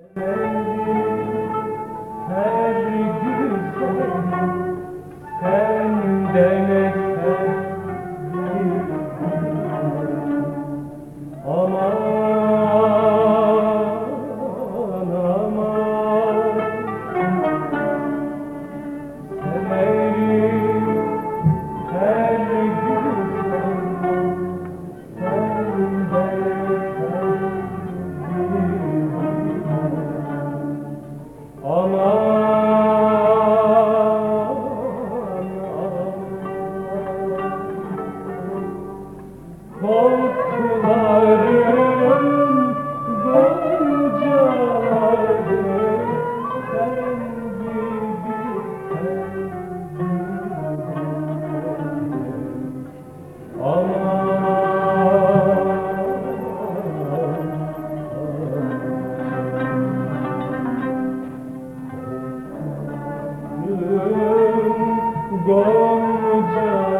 Her Aman Gonca